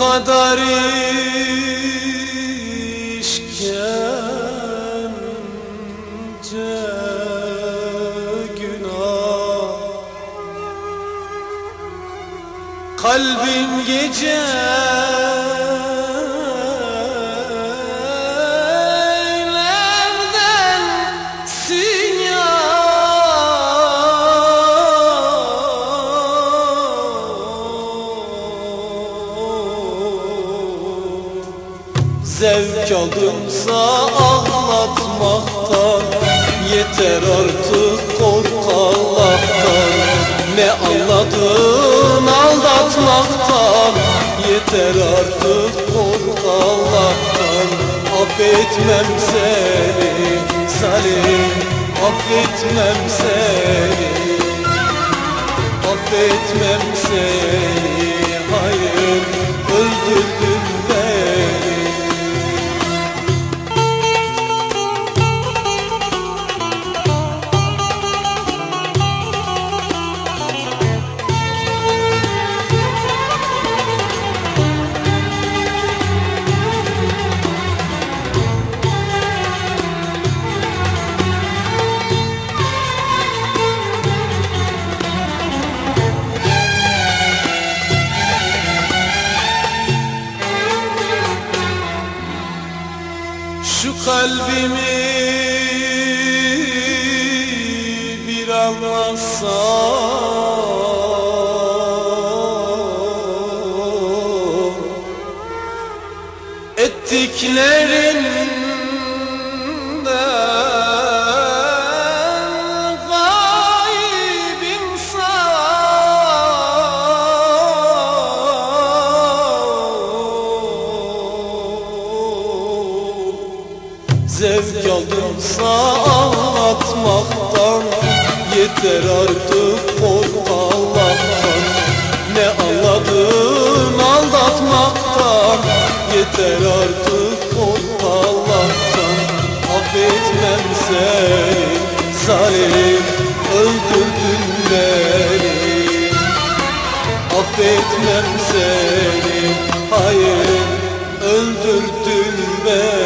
kadar işkence günah. Kalbim gece Zevk aldımsa ağlatmaktan Yeter artık kork Allah'tan Ne anladın aldatmaktan Yeter artık kork Allah'tan Affetmem seni Salim Affetmem seni. Affetmem seni Hayır öldürdün Şu kalbimi bir anlasam Ettiklerinden Zevk aldımsa ağlatmaktan Yeter artık kork Ne anladın aldatmaktan? Yeter artık kork Affetmem seni zalim Öldürdün beni. Affetmem seni hayır Öldürdün beni